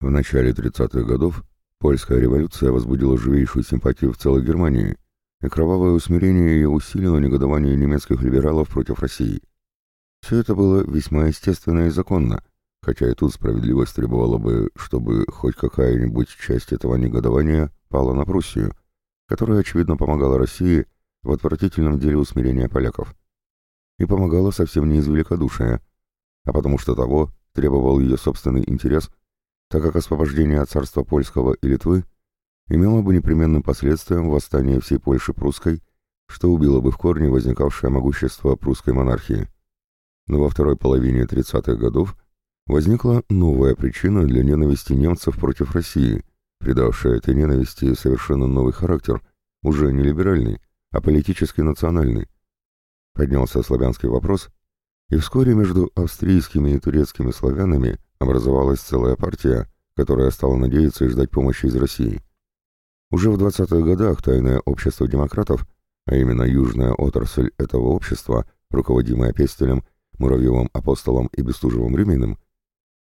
В начале 30-х годов польская революция возбудила живейшую симпатию в целой Германии, и кровавое усмирение ее усилило негодование немецких либералов против России. Все это было весьма естественно и законно, хотя и тут справедливость требовала бы, чтобы хоть какая-нибудь часть этого негодования пала на Пруссию, которая, очевидно, помогала России в отвратительном деле усмирения поляков. И помогала совсем не из великодушия, а потому что того требовал ее собственный интерес, так как освобождение от царства польского и Литвы имело бы непременным последствием восстание всей Польши прусской, что убило бы в корне возникавшее могущество прусской монархии. Но во второй половине 30-х годов возникла новая причина для ненависти немцев против России, придавшая этой ненависти совершенно новый характер, уже не либеральный, а политически национальный. Поднялся славянский вопрос, и вскоре между австрийскими и турецкими славянами образовалась целая партия, которая стала надеяться и ждать помощи из России. Уже в 20-х годах тайное общество демократов, а именно южная отрасль этого общества, руководимая Пестелем, Муравьевым Апостолом и Бестужевым Рюминым,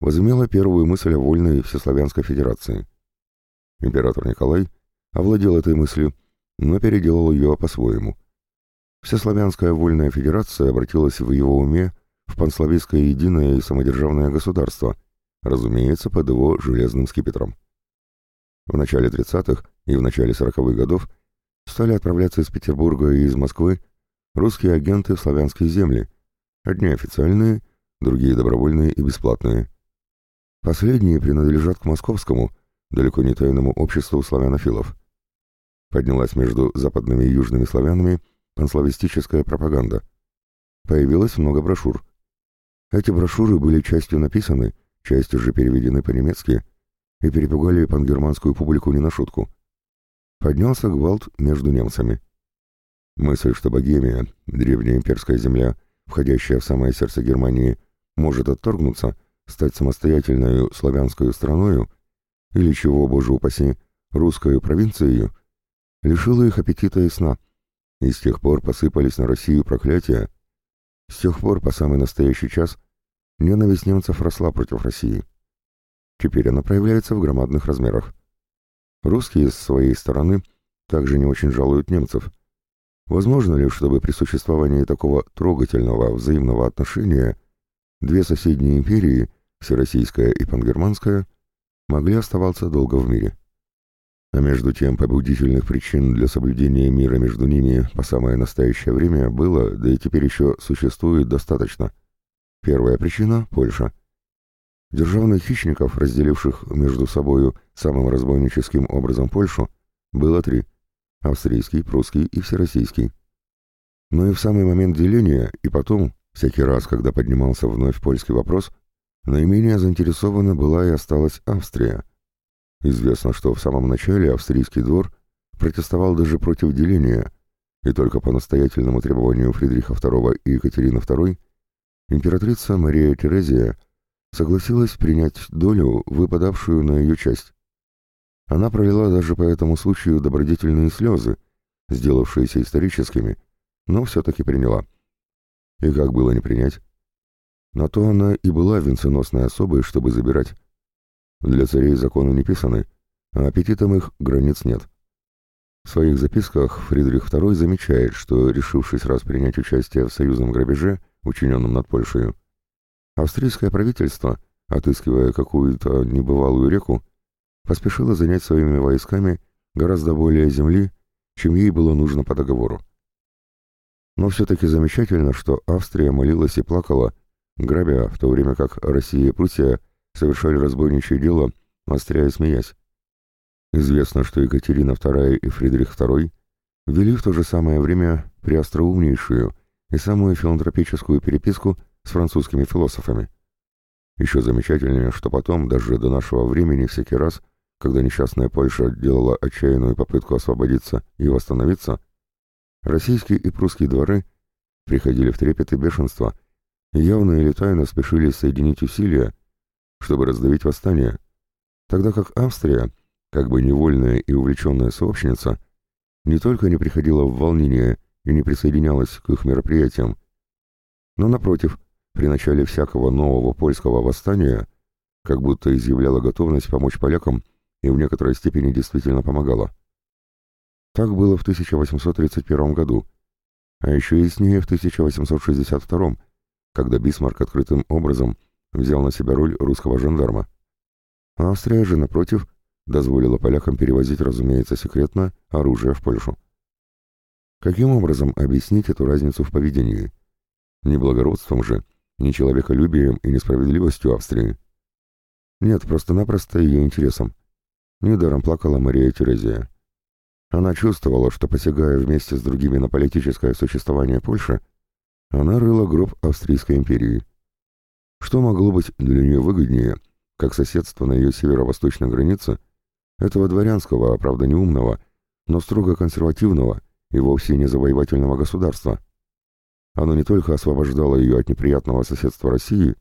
возымела первую мысль о вольной Всеславянской Федерации. Император Николай овладел этой мыслью, но переделал ее по-своему. Всеславянская вольная федерация обратилась в его уме в панславийское единое и самодержавное государство, разумеется, под его железным скипетром. В начале 30-х и в начале 40-х годов стали отправляться из Петербурга и из Москвы русские агенты в славянские земли, одни официальные, другие добровольные и бесплатные. Последние принадлежат к московскому, далеко не тайному обществу славянофилов. Поднялась между западными и южными славянами панславистическая пропаганда. Появилось много брошюр. Эти брошюры были частью написаны, частью же переведены по-немецки и перепугали пангерманскую публику не на шутку. Поднялся гвалт между немцами. Мысль, что Богемия, древняя имперская земля, входящая в самое сердце Германии, может отторгнуться, стать самостоятельной славянской страною, или чего, боже упаси, русской провинцией, лишила их аппетита и сна, и с тех пор посыпались на Россию проклятия. С тех пор, по самый настоящий час, ненависть немцев росла против России. Теперь она проявляется в громадных размерах. Русские с своей стороны также не очень жалуют немцев. Возможно ли, чтобы при существовании такого трогательного взаимного отношения Две соседние империи, Всероссийская и Пангерманская, могли оставаться долго в мире. А между тем побудительных причин для соблюдения мира между ними по самое настоящее время было, да и теперь еще существует достаточно. Первая причина – Польша. Державных хищников, разделивших между собою самым разбойническим образом Польшу, было три – австрийский, прусский и всероссийский. Но и в самый момент деления, и потом, Всякий раз, когда поднимался вновь польский вопрос, наименее заинтересована была и осталась Австрия. Известно, что в самом начале австрийский двор протестовал даже против деления, и только по настоятельному требованию Фридриха II и Екатерины II императрица Мария Терезия согласилась принять долю, выпадавшую на ее часть. Она пролила даже по этому случаю добродетельные слезы, сделавшиеся историческими, но все-таки приняла. И как было не принять? На то она и была венценосной особой, чтобы забирать. Для царей законы не писаны, а аппетитам их границ нет. В своих записках Фридрих II замечает, что, решившись раз принять участие в союзном грабеже, учиненном над Польшей, австрийское правительство, отыскивая какую-то небывалую реку, поспешило занять своими войсками гораздо более земли, чем ей было нужно по договору. Но все-таки замечательно, что Австрия молилась и плакала, грабя, в то время как Россия и Пруссия совершали разбойничье дело, остряя и смеясь. Известно, что Екатерина II и Фридрих II вели в то же самое время преостроумнейшую и самую филантропическую переписку с французскими философами. Еще замечательнее, что потом, даже до нашего времени, всякий раз, когда несчастная Польша делала отчаянную попытку освободиться и восстановиться, Российские и прусские дворы приходили в трепет и бешенство, и явно или тайно спешили соединить усилия, чтобы раздавить восстание, тогда как Австрия, как бы невольная и увлеченная сообщница, не только не приходила в волнение и не присоединялась к их мероприятиям, но, напротив, при начале всякого нового польского восстания как будто изъявляла готовность помочь полякам и в некоторой степени действительно помогала. Так было в 1831 году, а еще яснее в 1862, когда Бисмарк открытым образом взял на себя роль русского жандарма. Австрия же, напротив, дозволила полякам перевозить, разумеется, секретно оружие в Польшу. Каким образом объяснить эту разницу в поведении? Не благородством же, не человеколюбием и несправедливостью Австрии. Нет, просто-напросто ее интересом. Недаром плакала Мария Терезия. Она чувствовала, что, посягая вместе с другими на политическое существование Польши, она рыла гроб Австрийской империи. Что могло быть для нее выгоднее, как соседство на ее северо-восточной границе, этого дворянского, правда неумного, но строго консервативного и вовсе не завоевательного государства? Оно не только освобождало ее от неприятного соседства России,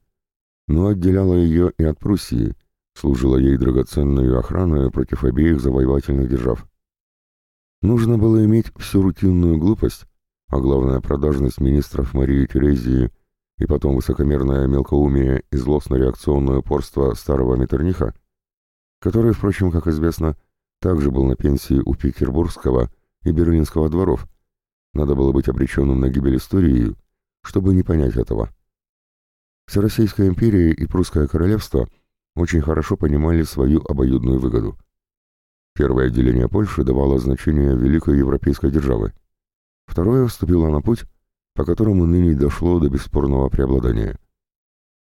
но отделяло ее и от Пруссии, служило ей драгоценной охраной против обеих завоевательных держав. Нужно было иметь всю рутинную глупость, а главное продажность министров Марии Терезии и потом высокомерное мелкоумие и злостно-реакционное упорство старого Меттерниха, который, впрочем, как известно, также был на пенсии у Петербургского и Берлинского дворов. Надо было быть обреченным на гибель истории, чтобы не понять этого. Всероссийская империя и Прусское королевство очень хорошо понимали свою обоюдную выгоду. Первое отделение Польши давало значение великой европейской державы. Второе вступило на путь, по которому ныне дошло до бесспорного преобладания.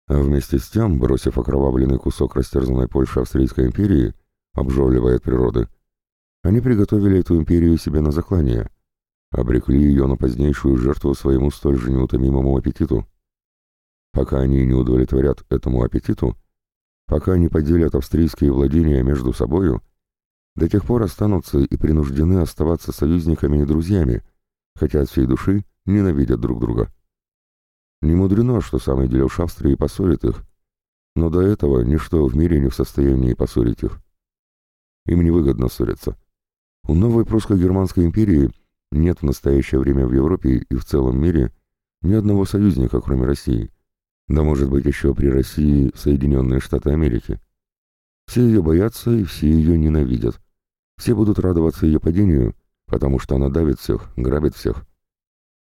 А вместе с тем, бросив окровавленный кусок растерзанной Польши Австрийской империи, обжоливая от природы, они приготовили эту империю себе на заклание, обрекли ее на позднейшую жертву своему столь же неутомимому аппетиту. Пока они не удовлетворят этому аппетиту, пока не поделят австрийские владения между собою, до тех пор останутся и принуждены оставаться союзниками и друзьями, хотя от всей души ненавидят друг друга. Не мудрено, что самый дележ Австрии поссорит их, но до этого ничто в мире не в состоянии поссорить их. Им невыгодно ссориться. У новой прусско-германской империи нет в настоящее время в Европе и в целом мире ни одного союзника, кроме России. Да может быть еще при России Соединенные Штаты Америки. Все ее боятся и все ее ненавидят. Все будут радоваться ее падению, потому что она давит всех, грабит всех.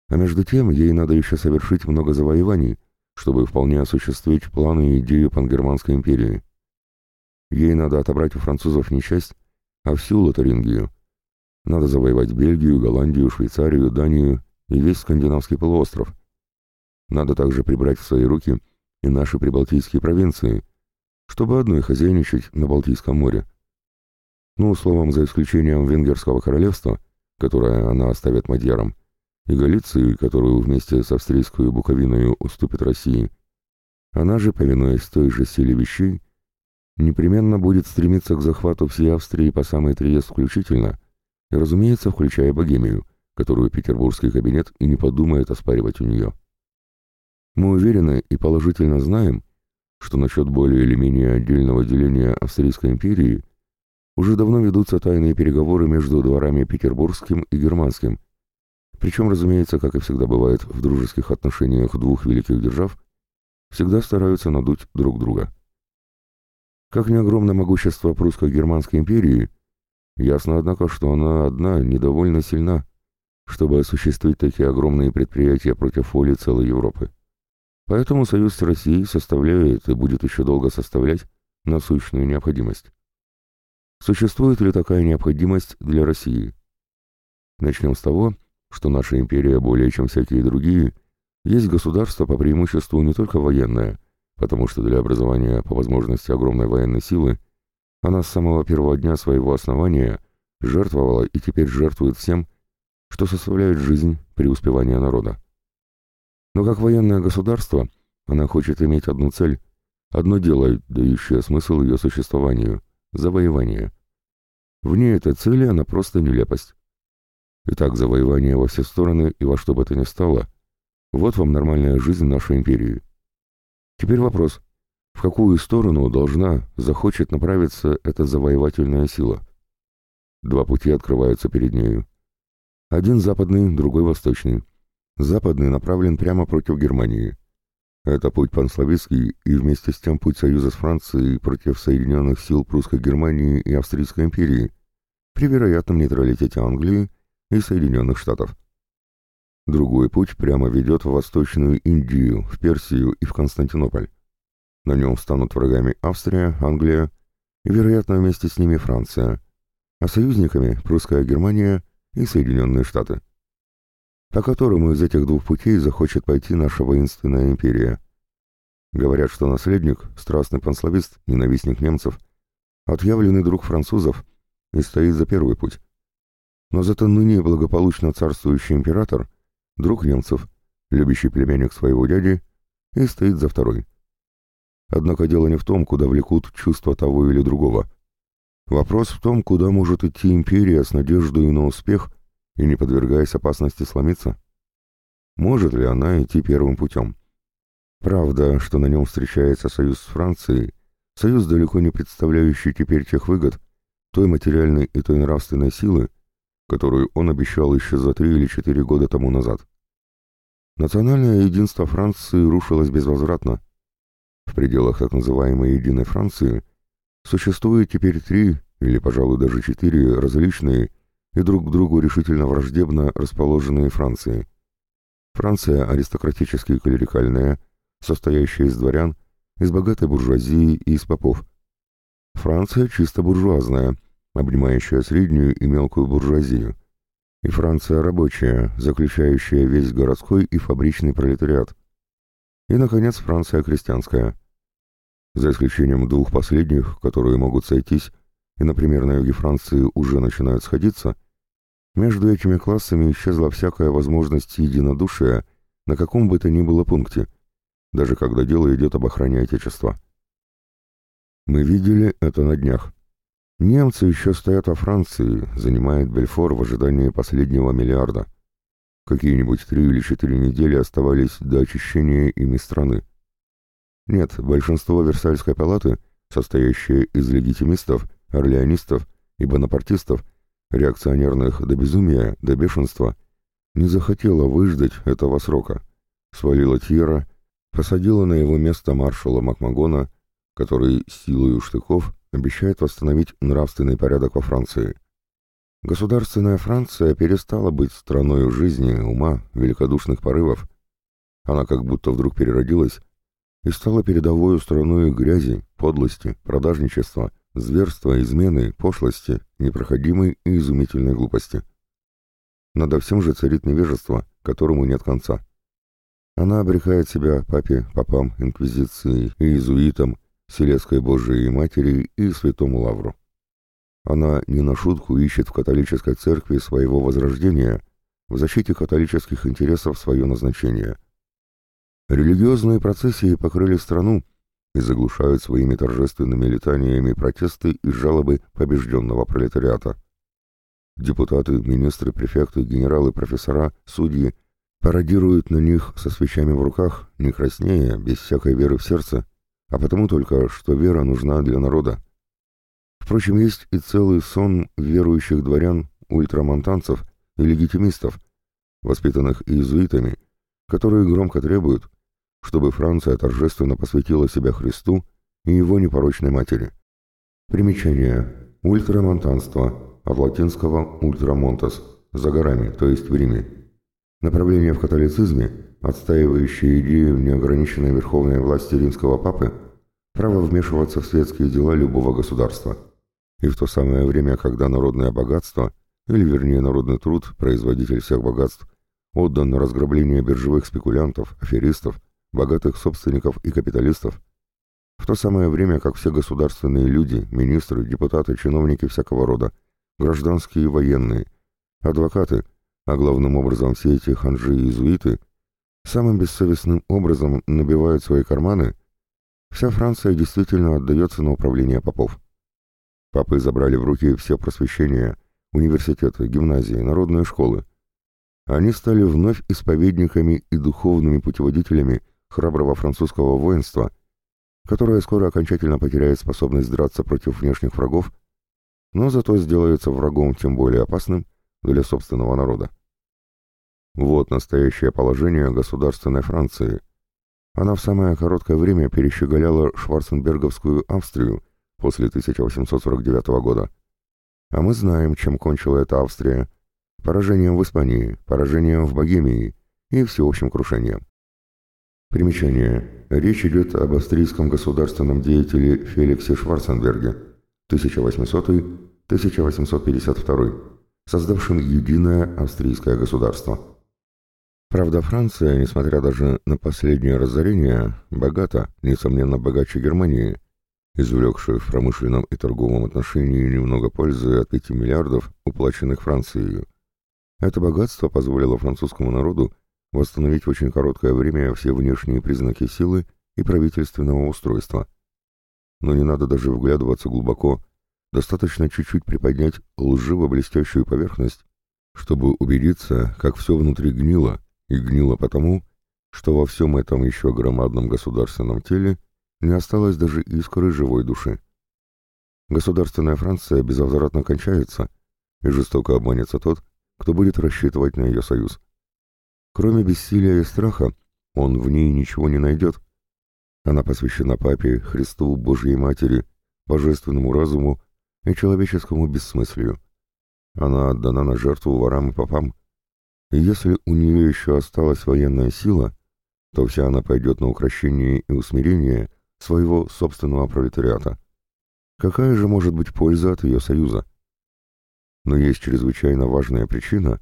А между тем ей надо еще совершить много завоеваний, чтобы вполне осуществить планы и идею пангерманской империи. Ей надо отобрать у французов не часть, а всю Лотарингию. Надо завоевать Бельгию, Голландию, Швейцарию, Данию и весь скандинавский полуостров. Надо также прибрать в свои руки и наши прибалтийские провинции, чтобы одной хозяйничать на Балтийском море. Ну, словом, за исключением Венгерского королевства, которое она оставит мадьярам, и Галиции, которую вместе с австрийской Буковиной уступит России, она же, повинуясь той же силе вещей, непременно будет стремиться к захвату всей Австрии по самой Триест включительно, и, разумеется, включая Богемию, которую петербургский кабинет и не подумает оспаривать у нее. Мы уверены и положительно знаем, что насчет более или менее отдельного деления Австрийской империи уже давно ведутся тайные переговоры между дворами петербургским и германским, причем, разумеется, как и всегда бывает в дружеских отношениях двух великих держав, всегда стараются надуть друг друга. Как не огромно могущество прусско-германской империи, ясно, однако, что она одна недовольно сильна, чтобы осуществить такие огромные предприятия против воли целой Европы. Поэтому союз с Россией составляет и будет еще долго составлять насущную необходимость. Существует ли такая необходимость для России? Начнем с того, что наша империя более чем всякие другие есть государство по преимуществу не только военное, потому что для образования по возможности огромной военной силы она с самого первого дня своего основания жертвовала и теперь жертвует всем, что составляет жизнь преуспевания народа. Но как военное государство она хочет иметь одну цель, одно дело, дающее смысл ее существованию – завоевание. Вне этой цели она просто нелепость. Итак, завоевание во все стороны и во что бы то ни стало – вот вам нормальная жизнь нашей империи. Теперь вопрос, в какую сторону должна, захочет направиться эта завоевательная сила? Два пути открываются перед нею. Один западный, другой восточный. Западный направлен прямо против Германии. Это путь панславистский и вместе с тем путь союза с Францией против соединенных сил прусской Германии и Австрийской империи при вероятном нейтралитете Англии и Соединенных Штатов. Другой путь прямо ведет в Восточную Индию, в Персию и в Константинополь. На нем станут врагами Австрия, Англия и, вероятно, вместе с ними Франция, а союзниками прусская Германия и Соединенные Штаты по которому из этих двух путей захочет пойти наша воинственная империя. Говорят, что наследник, страстный панславист, ненавистник немцев, отъявленный друг французов и стоит за первый путь. Но зато ныне благополучно царствующий император, друг немцев, любящий племянник своего дяди, и стоит за второй. Однако дело не в том, куда влекут чувства того или другого. Вопрос в том, куда может идти империя с надеждой на успех и не подвергаясь опасности сломиться? Может ли она идти первым путем? Правда, что на нем встречается союз с Францией, союз, далеко не представляющий теперь тех выгод, той материальной и той нравственной силы, которую он обещал еще за три или четыре года тому назад. Национальное единство Франции рушилось безвозвратно. В пределах так называемой «единой Франции» существует теперь три, или, пожалуй, даже четыре различные и друг к другу решительно враждебно расположенные Франции. Франция аристократически клерикальная, состоящая из дворян, из богатой буржуазии и из попов. Франция чисто буржуазная, обнимающая среднюю и мелкую буржуазию. И Франция рабочая, заключающая весь городской и фабричный пролетариат. И, наконец, Франция крестьянская. За исключением двух последних, которые могут сойтись, и, например, на юге Франции уже начинают сходиться – между этими классами исчезла всякая возможность единодушия на каком бы то ни было пункте, даже когда дело идет об охране Отечества. Мы видели это на днях. Немцы еще стоят во Франции, занимают Бельфор в ожидании последнего миллиарда. Какие-нибудь три или четыре недели оставались до очищения ими страны. Нет, большинство Версальской палаты, состоящее из легитимистов, орлеонистов и бонапартистов, реакционерных до безумия, до бешенства, не захотела выждать этого срока, свалила Тьера, посадила на его место маршала Макмагона, который силой штыков обещает восстановить нравственный порядок во Франции. Государственная Франция перестала быть страной жизни, ума, великодушных порывов. Она как будто вдруг переродилась и стала передовой страной грязи, подлости, продажничества, зверства, измены, пошлости, непроходимой и изумительной глупости. Надо всем же царит невежество, которому нет конца. Она обрекает себя папе, попам, инквизиции иезуитам, Селецкой Божией Матери и Святому Лавру. Она не на шутку ищет в католической церкви своего возрождения, в защите католических интересов свое назначение. Религиозные процессии покрыли страну, и заглушают своими торжественными летаниями протесты и жалобы побежденного пролетариата. Депутаты, министры, префекты, генералы, профессора, судьи пародируют на них со свечами в руках, не краснея, без всякой веры в сердце, а потому только, что вера нужна для народа. Впрочем, есть и целый сон верующих дворян, ультрамонтанцев и легитимистов, воспитанных иезуитами, которые громко требуют, чтобы Франция торжественно посвятила себя Христу и его непорочной матери. Примечание. Ультрамонтанство, от латинского «ультрамонтас» – «за горами», то есть в Риме. Направление в католицизме, отстаивающее идею неограниченной верховной власти римского папы, право вмешиваться в светские дела любого государства. И в то самое время, когда народное богатство, или вернее народный труд, производитель всех богатств, отдан на разграбление биржевых спекулянтов, аферистов, богатых собственников и капиталистов, в то самое время как все государственные люди, министры, депутаты, чиновники всякого рода, гражданские и военные, адвокаты, а главным образом все эти ханжи и иезуиты, самым бессовестным образом набивают свои карманы, вся Франция действительно отдается на управление попов. Папы забрали в руки все просвещения, университеты, гимназии, народные школы. Они стали вновь исповедниками и духовными путеводителями храброго французского воинства, которое скоро окончательно потеряет способность драться против внешних врагов, но зато сделается врагом тем более опасным для собственного народа. Вот настоящее положение государственной Франции. Она в самое короткое время перещеголяла Шварценберговскую Австрию после 1849 года. А мы знаем, чем кончила эта Австрия. Поражением в Испании, поражением в Богемии и всеобщим крушением. Примечание. Речь идет об австрийском государственном деятеле Феликсе Шварценберге, 1800-1852, создавшем единое австрийское государство. Правда, Франция, несмотря даже на последнее разорение, богата, несомненно, богаче Германии, извлекшей в промышленном и торговом отношении немного пользы от 5 миллиардов, уплаченных Францией. Это богатство позволило французскому народу восстановить в очень короткое время все внешние признаки силы и правительственного устройства. Но не надо даже вглядываться глубоко, достаточно чуть-чуть приподнять лживо-блестящую поверхность, чтобы убедиться, как все внутри гнило, и гнило потому, что во всем этом еще громадном государственном теле не осталось даже искры живой души. Государственная Франция безвозвратно кончается, и жестоко обманется тот, кто будет рассчитывать на ее союз. Кроме бессилия и страха, он в ней ничего не найдет. Она посвящена Папе, Христу, Божьей Матери, божественному разуму и человеческому бессмыслию. Она отдана на жертву ворам и попам. И если у нее еще осталась военная сила, то вся она пойдет на укрощение и усмирение своего собственного пролетариата. Какая же может быть польза от ее союза? Но есть чрезвычайно важная причина,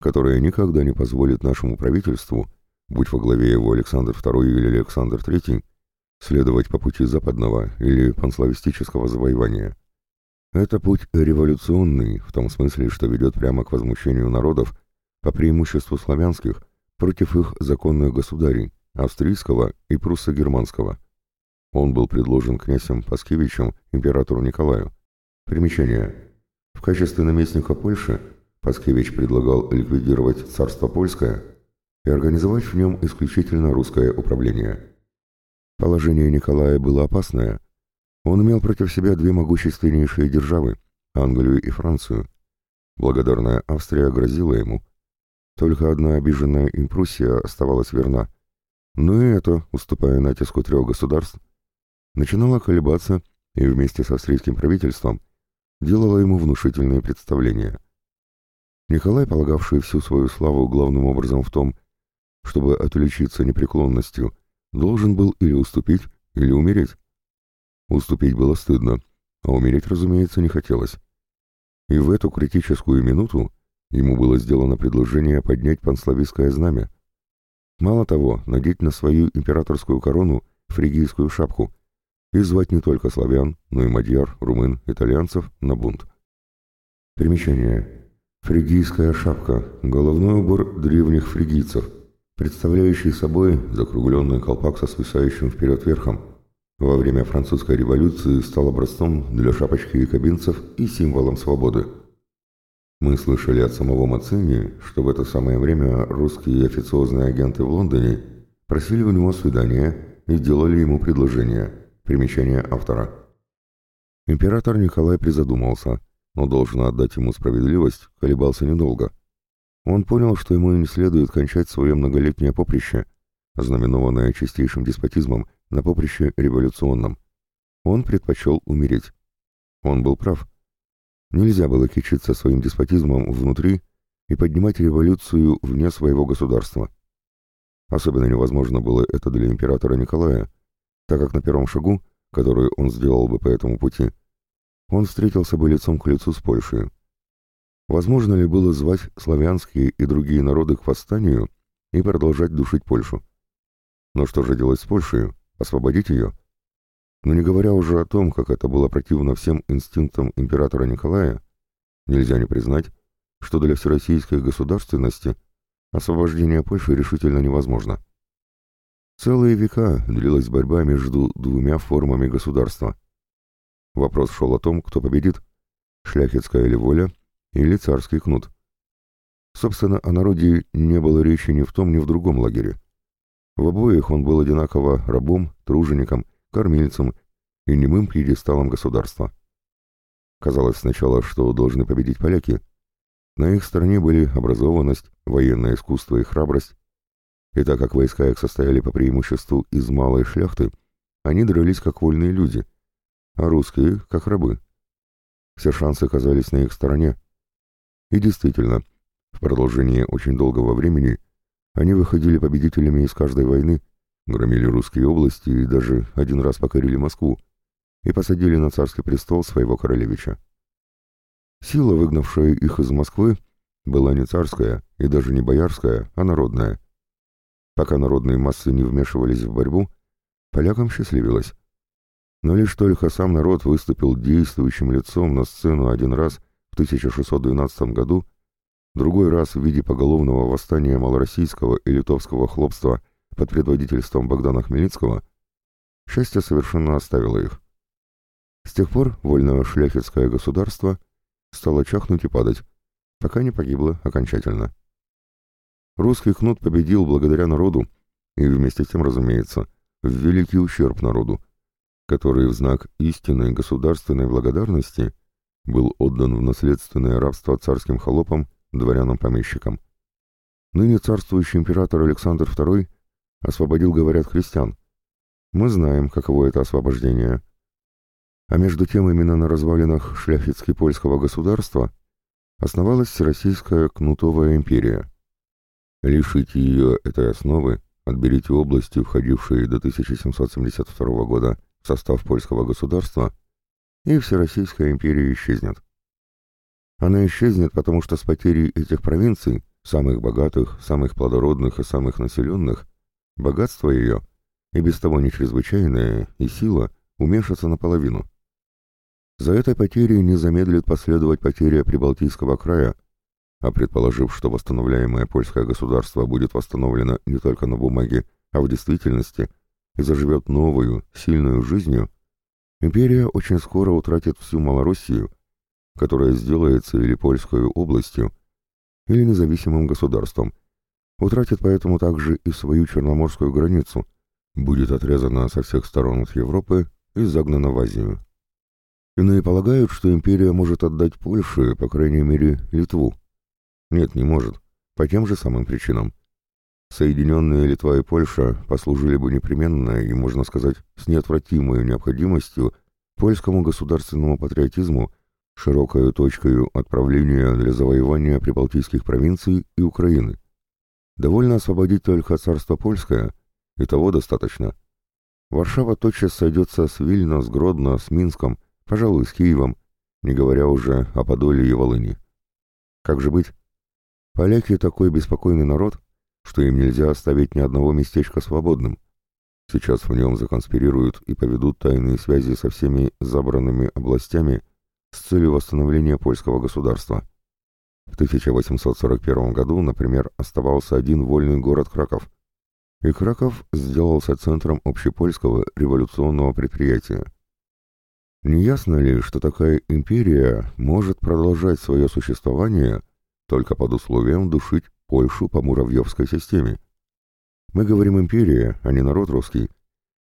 которая никогда не позволит нашему правительству, будь во главе его Александр II или Александр III, следовать по пути западного или панславистического завоевания. Это путь революционный, в том смысле, что ведет прямо к возмущению народов по преимуществу славянских против их законных государей, австрийского и пруссо-германского. Он был предложен князем Паскевичем императору Николаю. Примечание. В качестве наместника Польши Паскевич предлагал ликвидировать царство польское и организовать в нем исключительно русское управление. Положение Николая было опасное. Он имел против себя две могущественнейшие державы – Англию и Францию. Благодарная Австрия грозила ему. Только одна обиженная им Пруссия оставалась верна. Но и это, уступая натиску трех государств, начинала колебаться и вместе с австрийским правительством делала ему внушительные представления – Николай, полагавший всю свою славу главным образом в том, чтобы отличиться непреклонностью, должен был или уступить, или умереть. Уступить было стыдно, а умереть, разумеется, не хотелось. И в эту критическую минуту ему было сделано предложение поднять панславистское знамя. Мало того, надеть на свою императорскую корону фригийскую шапку и звать не только славян, но и мадьяр, румын, итальянцев на бунт. Примечание. Фригийская шапка – головной убор древних фригийцев, представляющий собой закругленный колпак со свисающим вперед верхом. Во время французской революции стал образцом для шапочки якобинцев и символом свободы. Мы слышали от самого Мацини, что в это самое время русские официозные агенты в Лондоне просили у него свидания и делали ему предложение. Примечание автора. Император Николай призадумался – но должен отдать ему справедливость, колебался недолго. Он понял, что ему не следует кончать свое многолетнее поприще, знаменованное чистейшим деспотизмом на поприще революционном. Он предпочел умереть. Он был прав. Нельзя было кичиться своим деспотизмом внутри и поднимать революцию вне своего государства. Особенно невозможно было это для императора Николая, так как на первом шагу, который он сделал бы по этому пути, он встретился бы лицом к лицу с Польшей. Возможно ли было звать славянские и другие народы к восстанию и продолжать душить Польшу? Но что же делать с Польшей? Освободить ее? Но не говоря уже о том, как это было противно всем инстинктам императора Николая, нельзя не признать, что для всероссийской государственности освобождение Польши решительно невозможно. Целые века длилась борьба между двумя формами государства – Вопрос шел о том, кто победит – шляхетская ли воля или царский кнут. Собственно, о народе не было речи ни в том, ни в другом лагере. В обоих он был одинаково рабом, тружеником, кормильцем и немым пьедесталом государства. Казалось сначала, что должны победить поляки. На их стороне были образованность, военное искусство и храбрость. И так как войска их состояли по преимуществу из малой шляхты, они дрались как вольные люди, а русские — как рабы. Все шансы казались на их стороне. И действительно, в продолжении очень долгого времени они выходили победителями из каждой войны, громили русские области и даже один раз покорили Москву и посадили на царский престол своего королевича. Сила, выгнавшая их из Москвы, была не царская и даже не боярская, а народная. Пока народные массы не вмешивались в борьбу, полякам счастливилось. Но лишь только сам народ выступил действующим лицом на сцену один раз в 1612 году, другой раз в виде поголовного восстания малороссийского и литовского хлопства под предводительством Богдана Хмельницкого, счастье совершенно оставило их. С тех пор вольное шляхетское государство стало чахнуть и падать, пока не погибло окончательно. Русский кнут победил благодаря народу и вместе с тем, разумеется, в великий ущерб народу, который в знак истинной государственной благодарности был отдан в наследственное рабство царским холопам, дворянам-помещикам. Ныне царствующий император Александр II освободил, говорят, христиан. Мы знаем, каково это освобождение. А между тем именно на развалинах шляхетски-польского государства основалась Всероссийская Кнутовая империя. Лишите ее этой основы, отберите области, входившие до 1772 года в состав польского государства, и Всероссийская империя исчезнет. Она исчезнет, потому что с потерей этих провинций, самых богатых, самых плодородных и самых населенных, богатство ее, и без того не чрезвычайное, и сила, уменьшатся наполовину. За этой потерей не замедлит последовать потеря Прибалтийского края, а предположив, что восстановляемое польское государство будет восстановлено не только на бумаге, а в действительности, и заживет новую, сильную жизнью, империя очень скоро утратит всю Малороссию, которая сделается или польской областью, или независимым государством, утратит поэтому также и свою черноморскую границу, будет отрезана со всех сторон от Европы и загнана в Азию. Иные полагают, что империя может отдать Польше, по крайней мере, Литву. Нет, не может, по тем же самым причинам. Соединенные Литва и Польша послужили бы непременно и, можно сказать, с неотвратимой необходимостью польскому государственному патриотизму широкой точкой отправления для завоевания прибалтийских провинций и Украины. Довольно освободить только царство польское, и того достаточно. Варшава тотчас сойдется с Вильно, с Гродно, с Минском, пожалуй, с Киевом, не говоря уже о Подоле и Волыни. Как же быть? Поляки такой беспокойный народ, что им нельзя оставить ни одного местечка свободным. Сейчас в нем законспирируют и поведут тайные связи со всеми забранными областями с целью восстановления польского государства. В 1841 году, например, оставался один вольный город Краков, и Краков сделался центром общепольского революционного предприятия. Неясно ли, что такая империя может продолжать свое существование только под условием душить Польшу по муравьевской системе? Мы говорим империя, а не народ русский,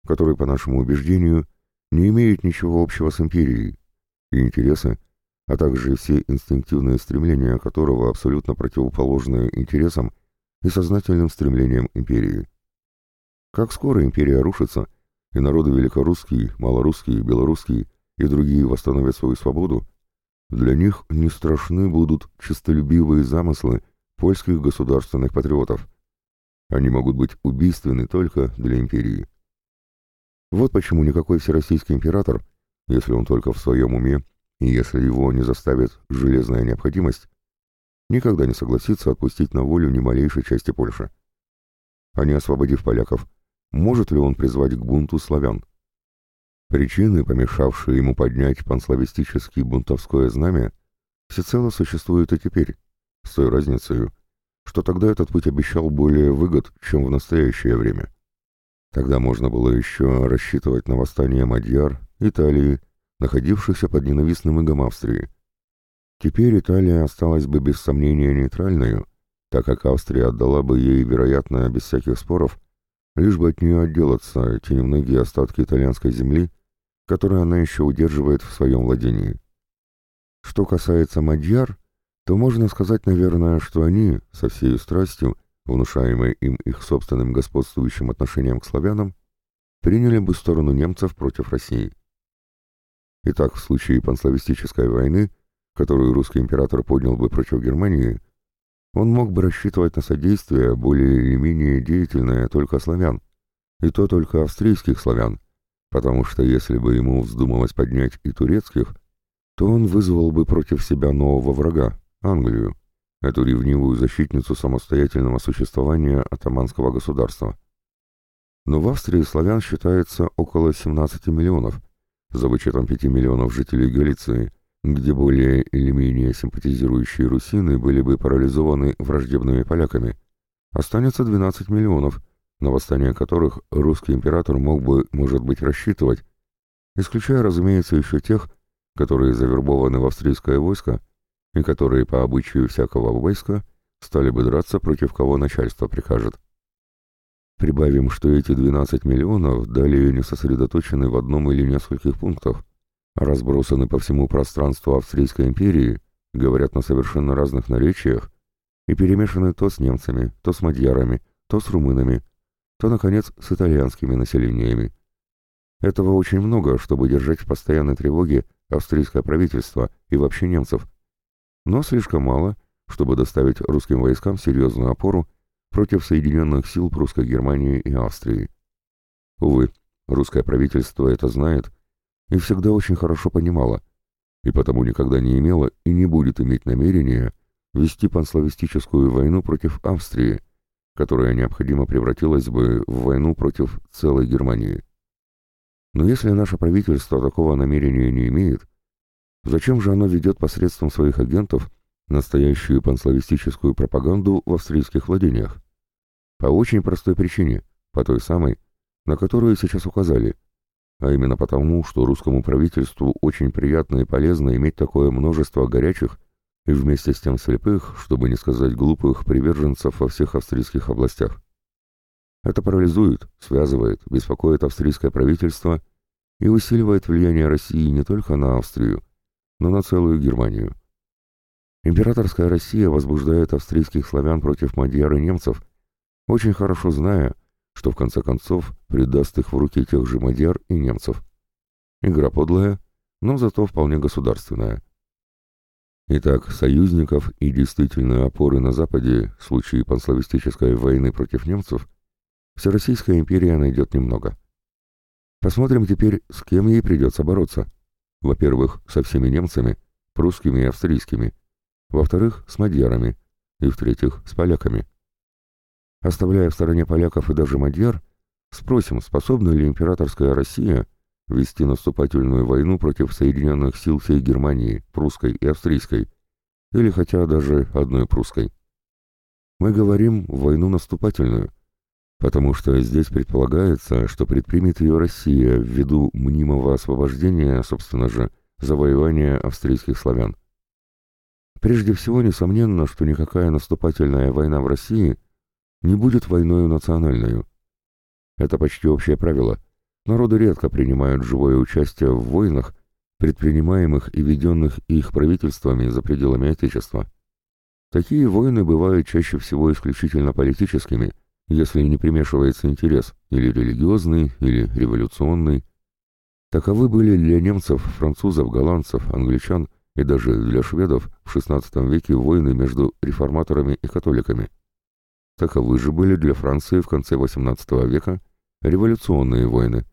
который, по нашему убеждению, не имеет ничего общего с империей, и интересы, а также все инстинктивные стремления которого абсолютно противоположны интересам и сознательным стремлениям империи. Как скоро империя рушится, и народы великорусские, малорусские, белорусские и другие восстановят свою свободу, для них не страшны будут честолюбивые замыслы польских государственных патриотов. Они могут быть убийственны только для империи. Вот почему никакой всероссийский император, если он только в своем уме и если его не заставит железная необходимость, никогда не согласится отпустить на волю ни малейшей части Польши. А не освободив поляков, может ли он призвать к бунту славян? Причины, помешавшие ему поднять панславистический бунтовское знамя, всецело существуют и теперь, с той разницей, что тогда этот путь обещал более выгод, чем в настоящее время. Тогда можно было еще рассчитывать на восстание Мадьяр, Италии, находившихся под ненавистным игом Австрии. Теперь Италия осталась бы без сомнения нейтральной, так как Австрия отдала бы ей, вероятно, без всяких споров, лишь бы от нее отделаться те немногие остатки итальянской земли, которые она еще удерживает в своем владении. Что касается Мадьяр, то можно сказать, наверное, что они, со всей страстью, внушаемой им их собственным господствующим отношением к славянам, приняли бы сторону немцев против России. Итак, в случае панславистической войны, которую русский император поднял бы против Германии, он мог бы рассчитывать на содействие более или менее деятельное только славян, и то только австрийских славян, потому что если бы ему вздумалось поднять и турецких, то он вызвал бы против себя нового врага, Англию, эту ревнивую защитницу самостоятельного существования атаманского государства. Но в Австрии славян считается около 17 миллионов, за вычетом 5 миллионов жителей Галиции, где более или менее симпатизирующие русины были бы парализованы враждебными поляками. Останется 12 миллионов, на восстание которых русский император мог бы, может быть, рассчитывать, исключая, разумеется, еще тех, которые завербованы в австрийское войско и которые по обычаю всякого войска стали бы драться против кого начальство прикажет. Прибавим, что эти 12 миллионов далее не сосредоточены в одном или нескольких пунктах, а разбросаны по всему пространству Австрийской империи, говорят на совершенно разных наречиях и перемешаны то с немцами, то с мадьярами, то с румынами, то, наконец, с итальянскими населениями. Этого очень много, чтобы держать в постоянной тревоге австрийское правительство и вообще немцев, но слишком мало, чтобы доставить русским войскам серьезную опору против соединенных сил прусской Германии и Австрии. Увы, русское правительство это знает и всегда очень хорошо понимало, и потому никогда не имело и не будет иметь намерения вести панславистическую войну против Австрии, которая необходимо превратилась бы в войну против целой Германии. Но если наше правительство такого намерения не имеет, Зачем же оно ведет посредством своих агентов настоящую панславистическую пропаганду в австрийских владениях? По очень простой причине, по той самой, на которую сейчас указали, а именно потому, что русскому правительству очень приятно и полезно иметь такое множество горячих и вместе с тем слепых, чтобы не сказать глупых, приверженцев во всех австрийских областях. Это парализует, связывает, беспокоит австрийское правительство и усиливает влияние России не только на Австрию, но на целую Германию. Императорская Россия возбуждает австрийских славян против мадьяр и немцев, очень хорошо зная, что в конце концов предаст их в руки тех же мадьяр и немцев. Игра подлая, но зато вполне государственная. Итак, союзников и действительной опоры на Западе в случае панславистической войны против немцев Всероссийская империя найдет немного. Посмотрим теперь, с кем ей придется бороться. Во-первых, со всеми немцами, прусскими и австрийскими. Во-вторых, с мадьярами. И в-третьих, с поляками. Оставляя в стороне поляков и даже мадьяр, спросим, способна ли императорская Россия вести наступательную войну против соединенных сил всей Германии, прусской и австрийской, или хотя даже одной прусской. Мы говорим «войну наступательную», потому что здесь предполагается, что предпримет ее Россия ввиду мнимого освобождения, собственно же, завоевания австрийских славян. Прежде всего, несомненно, что никакая наступательная война в России не будет войною национальную. Это почти общее правило. Народы редко принимают живое участие в войнах, предпринимаемых и веденных их правительствами за пределами Отечества. Такие войны бывают чаще всего исключительно политическими – если не примешивается интерес, или религиозный, или революционный. Таковы были для немцев, французов, голландцев, англичан и даже для шведов в XVI веке войны между реформаторами и католиками. Таковы же были для Франции в конце XVIII века революционные войны.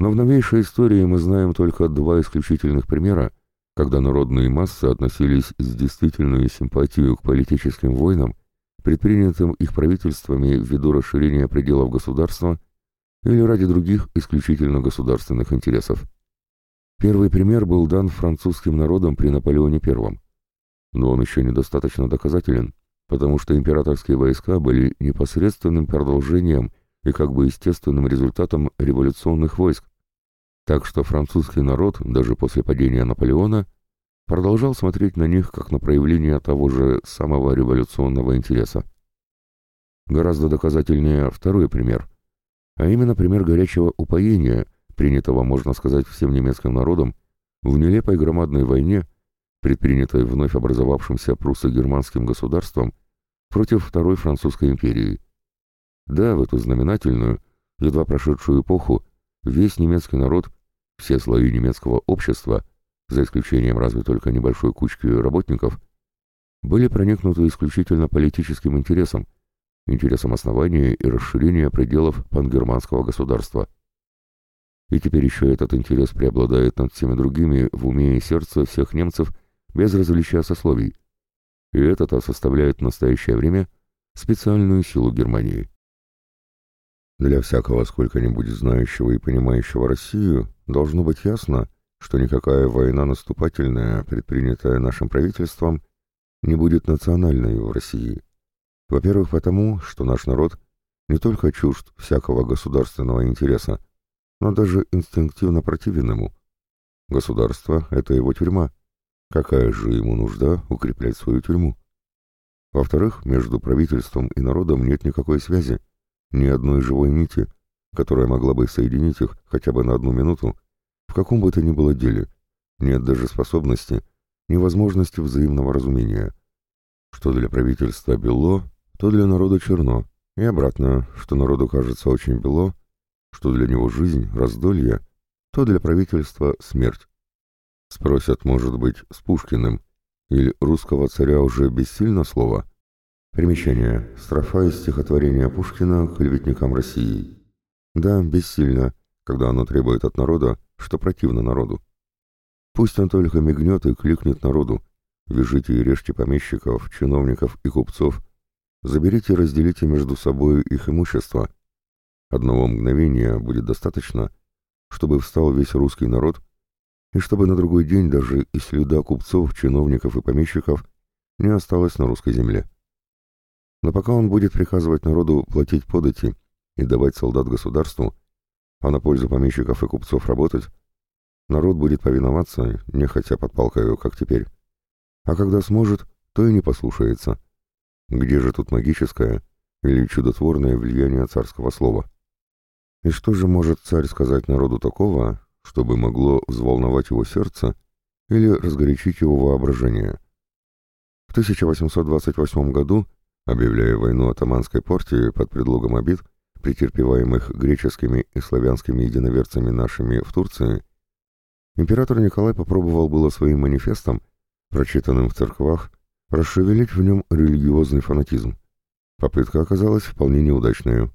Но в новейшей истории мы знаем только два исключительных примера, когда народные массы относились с действительной симпатией к политическим войнам предпринятым их правительствами ввиду расширения пределов государства или ради других исключительно государственных интересов. Первый пример был дан французским народам при Наполеоне I, но он еще недостаточно доказателен, потому что императорские войска были непосредственным продолжением и как бы естественным результатом революционных войск, так что французский народ даже после падения Наполеона – продолжал смотреть на них как на проявление того же самого революционного интереса. Гораздо доказательнее второй пример, а именно пример горячего упоения, принятого, можно сказать, всем немецким народом, в нелепой громадной войне, предпринятой вновь образовавшимся пруссо-германским государством против Второй Французской империи. Да, в эту знаменательную, едва прошедшую эпоху, весь немецкий народ, все слои немецкого общества, за исключением разве только небольшой кучки работников, были проникнуты исключительно политическим интересом, интересом основания и расширения пределов пангерманского государства. И теперь еще этот интерес преобладает над всеми другими в уме и сердце всех немцев без различия сословий. И это-то составляет в настоящее время специальную силу Германии. Для всякого сколько-нибудь знающего и понимающего Россию должно быть ясно, что никакая война наступательная, предпринятая нашим правительством, не будет национальной в России. Во-первых, потому, что наш народ не только чужд всякого государственного интереса, но даже инстинктивно противен ему. Государство — это его тюрьма. Какая же ему нужда укреплять свою тюрьму? Во-вторых, между правительством и народом нет никакой связи, ни одной живой нити, которая могла бы соединить их хотя бы на одну минуту, в каком бы то ни было деле. Нет даже способности, ни возможности взаимного разумения. Что для правительства бело, то для народа черно, и обратно, что народу кажется очень бело, что для него жизнь, раздолье, то для правительства смерть. Спросят, может быть, с Пушкиным, или русского царя уже бессильно слово? Примечание. Строфа из стихотворения Пушкина клеветникам России. Да, бессильно, когда оно требует от народа, что противно народу. Пусть он только мигнет и кликнет народу. Вяжите и режьте помещиков, чиновников и купцов, Заберите и разделите между собой их имущество. Одного мгновения будет достаточно, чтобы встал весь русский народ, и чтобы на другой день даже и следа купцов, чиновников и помещиков не осталось на русской земле. Но пока он будет приказывать народу платить подати и давать солдат государству, а на пользу помещиков и купцов работать, народ будет повиноваться, не хотя под палкою, как теперь. А когда сможет, то и не послушается. Где же тут магическое или чудотворное влияние царского слова? И что же может царь сказать народу такого, чтобы могло взволновать его сердце или разгорячить его воображение? В 1828 году, объявляя войну атаманской порте под предлогом обид, претерпеваемых греческими и славянскими единоверцами нашими в Турции, император Николай попробовал было своим манифестом, прочитанным в церквах, расшевелить в нем религиозный фанатизм. Попытка оказалась вполне неудачной.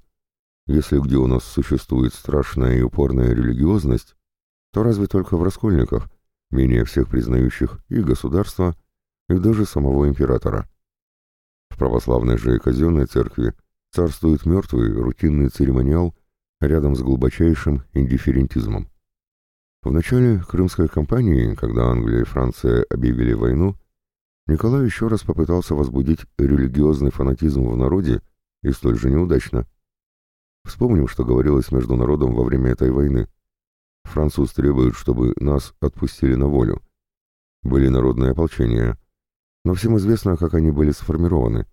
Если где у нас существует страшная и упорная религиозность, то разве только в раскольниках, менее всех признающих и государство, и даже самого императора. В православной же и казенной церкви царствует мертвый рутинный церемониал рядом с глубочайшим индифферентизмом. В начале Крымской кампании, когда Англия и Франция объявили войну, Николай еще раз попытался возбудить религиозный фанатизм в народе и столь же неудачно. Вспомним, что говорилось между народом во время этой войны. Француз требует, чтобы нас отпустили на волю. Были народные ополчения, но всем известно, как они были сформированы.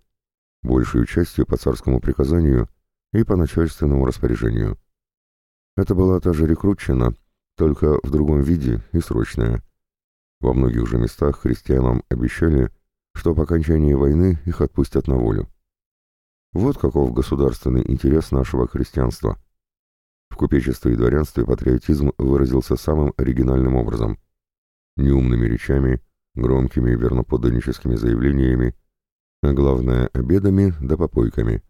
Большей частью по царскому приказанию и по начальственному распоряжению. Это была та же рекрутчина, только в другом виде и срочная. Во многих же местах христианам обещали, что по окончании войны их отпустят на волю. Вот каков государственный интерес нашего христианства. В купечестве и дворянстве патриотизм выразился самым оригинальным образом. Неумными речами, громкими верноподданническими заявлениями, а главное, обедами да попойками.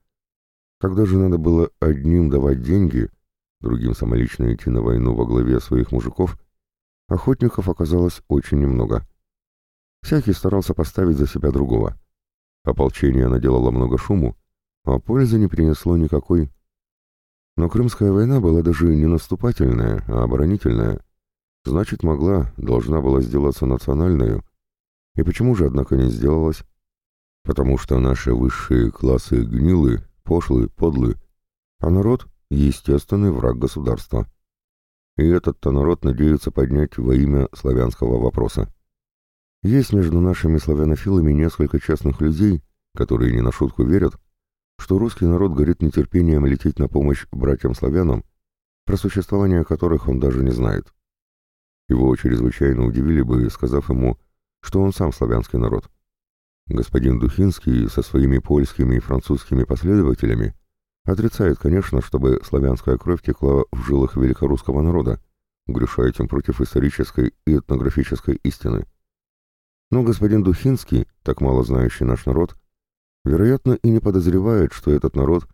Когда же надо было одним давать деньги, другим самолично идти на войну во главе своих мужиков, Охотников оказалось очень немного. Всякий старался поставить за себя другого. Ополчение наделало много шуму, а пользы не принесло никакой. Но Крымская война была даже не наступательная, а оборонительная. Значит, могла, должна была сделаться национальную. И почему же, однако, не сделалась? Потому что наши высшие классы гнилы, пошлы, подлы, а народ — естественный враг государства и этот-то народ надеются поднять во имя славянского вопроса. Есть между нашими славянофилами несколько честных людей, которые не на шутку верят, что русский народ горит нетерпением лететь на помощь братьям-славянам, про существование которых он даже не знает. Его чрезвычайно удивили бы, сказав ему, что он сам славянский народ. Господин Духинский со своими польскими и французскими последователями отрицает, конечно, чтобы славянская кровь текла в жилах великорусского народа, греша этим против исторической и этнографической истины. Но господин Духинский, так мало знающий наш народ, вероятно, и не подозревает, что этот народ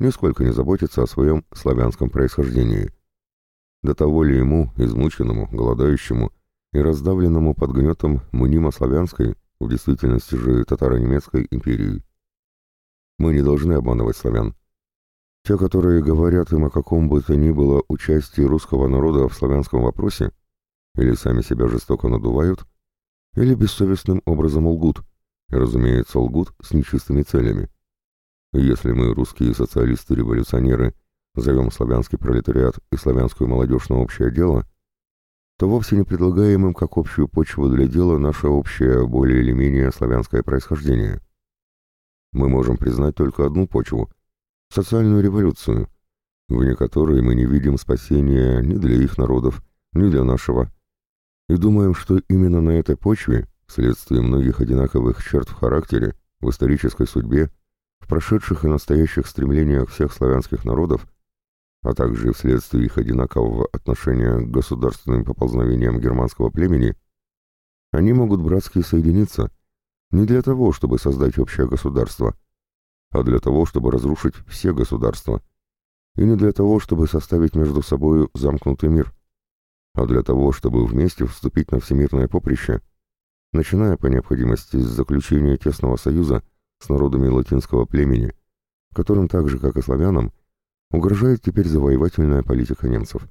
нисколько не заботится о своем славянском происхождении. До того ли ему, измученному, голодающему и раздавленному под гнетом мнимо-славянской, в действительности же татаро-немецкой империи. Мы не должны обманывать славян. Те, которые говорят им о каком бы то ни было участии русского народа в славянском вопросе, или сами себя жестоко надувают, или бессовестным образом лгут, и, разумеется, лгут с нечистыми целями. если мы, русские социалисты-революционеры, зовем славянский пролетариат и славянскую молодежь на общее дело, то вовсе не предлагаем им как общую почву для дела наше общее, более или менее славянское происхождение. Мы можем признать только одну почву – социальную революцию, вне которой мы не видим спасения ни для их народов, ни для нашего, и думаем, что именно на этой почве, вследствие многих одинаковых черт в характере, в исторической судьбе, в прошедших и настоящих стремлениях всех славянских народов, а также вследствие их одинакового отношения к государственным поползновениям германского племени, они могут братски соединиться не для того, чтобы создать общее государство, а для того, чтобы разрушить все государства, и не для того, чтобы составить между собой замкнутый мир, а для того, чтобы вместе вступить на всемирное поприще, начиная по необходимости с заключения тесного союза с народами латинского племени, которым так же, как и славянам, угрожает теперь завоевательная политика немцев.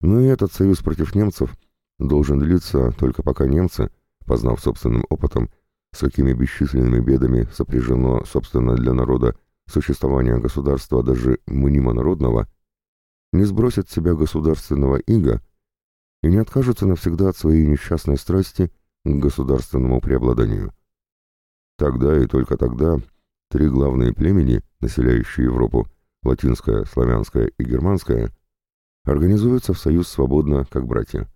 Но и этот союз против немцев должен длиться только пока немцы, познав собственным опытом, с какими бесчисленными бедами сопряжено собственно для народа существование государства даже мнимо-народного, не сбросят с себя государственного ига и не откажутся навсегда от своей несчастной страсти к государственному преобладанию. Тогда и только тогда три главные племени, населяющие Европу, латинская, славянская и германская, организуются в союз свободно, как братья.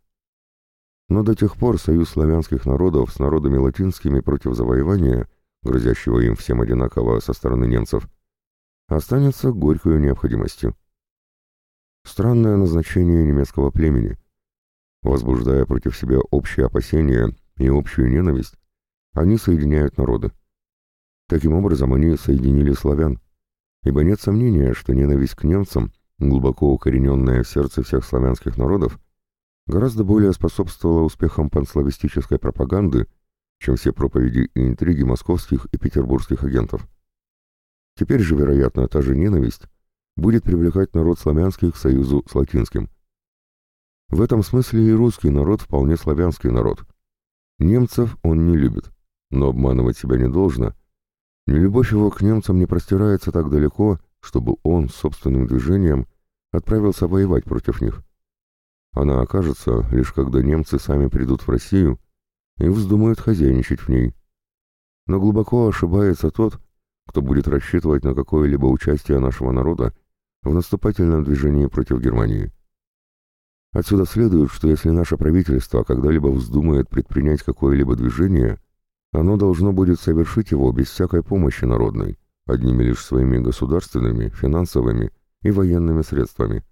Но до тех пор союз славянских народов с народами латинскими против завоевания, грозящего им всем одинаково со стороны немцев, останется горькой необходимостью. Странное назначение немецкого племени. Возбуждая против себя общие опасения и общую ненависть, они соединяют народы. Таким образом, они соединили славян, ибо нет сомнения, что ненависть к немцам, глубоко укорененная в сердце всех славянских народов, гораздо более способствовала успехам панславистической пропаганды, чем все проповеди и интриги московских и петербургских агентов. Теперь же, вероятно, та же ненависть будет привлекать народ славянский к союзу с латинским. В этом смысле и русский народ вполне славянский народ. Немцев он не любит, но обманывать себя не должно – Нелюбовь его к немцам не простирается так далеко, чтобы он собственным движением отправился воевать против них. Она окажется, лишь когда немцы сами придут в Россию и вздумают хозяйничать в ней. Но глубоко ошибается тот, кто будет рассчитывать на какое-либо участие нашего народа в наступательном движении против Германии. Отсюда следует, что если наше правительство когда-либо вздумает предпринять какое-либо движение – оно должно будет совершить его без всякой помощи народной, одними лишь своими государственными, финансовыми и военными средствами.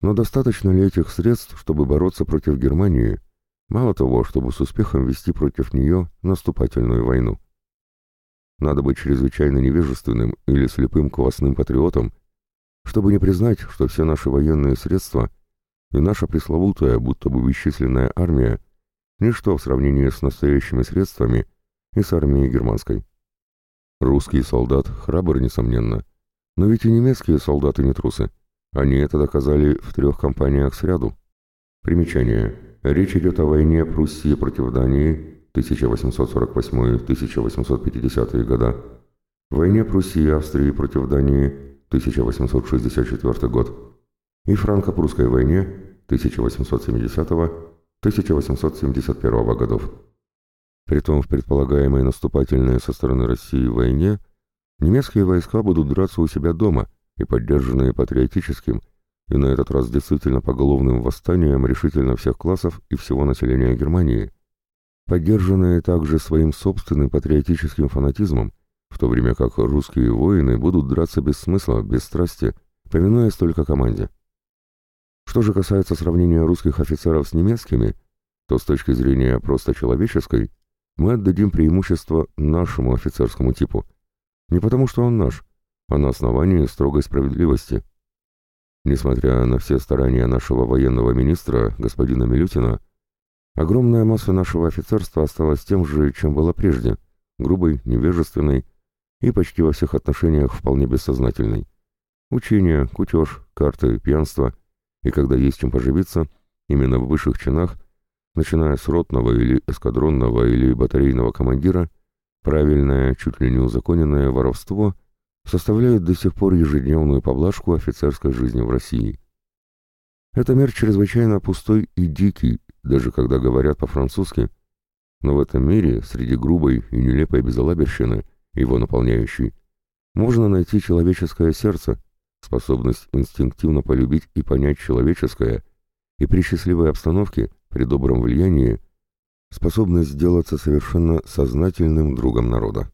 Но достаточно ли этих средств, чтобы бороться против Германии, мало того, чтобы с успехом вести против нее наступательную войну? Надо быть чрезвычайно невежественным или слепым квасным патриотом, чтобы не признать, что все наши военные средства и наша пресловутая, будто бы бесчисленная армия Ничто в сравнении с настоящими средствами и с армией германской. Русский солдат храбр, несомненно, но ведь и немецкие солдаты не трусы. Они это доказали в трех кампаниях сряду. Примечание. Речь идет о войне Пруссии против Дании 1848-1850 года, войне Пруссии и Австрии против Дании 1864 год и франко-прусской войне 1870 года 1871 годов. Притом в предполагаемой наступательной со стороны России войне немецкие войска будут драться у себя дома и поддержанные патриотическим и на этот раз действительно поголовным восстанием решительно всех классов и всего населения Германии. поддержанные также своим собственным патриотическим фанатизмом, в то время как русские воины будут драться без смысла, без страсти, повинуясь только команде. Что же касается сравнения русских офицеров с немецкими, то с точки зрения просто человеческой, мы отдадим преимущество нашему офицерскому типу. Не потому, что он наш, а на основании строгой справедливости. Несмотря на все старания нашего военного министра, господина Милютина, огромная масса нашего офицерства осталась тем же, чем была прежде, грубой, невежественной и почти во всех отношениях вполне бессознательной. Учение, кутеж, карты, пьянство, и когда есть чем поживиться, именно в высших чинах, начиная с ротного или эскадронного или батарейного командира, правильное, чуть ли не узаконенное воровство составляет до сих пор ежедневную поблажку офицерской жизни в России. Это мир чрезвычайно пустой и дикий, даже когда говорят по-французски, но в этом мире, среди грубой и нелепой безалаберщины, его наполняющей, можно найти человеческое сердце, способность инстинктивно полюбить и понять человеческое, и при счастливой обстановке, при добром влиянии, способность сделаться совершенно сознательным другом народа.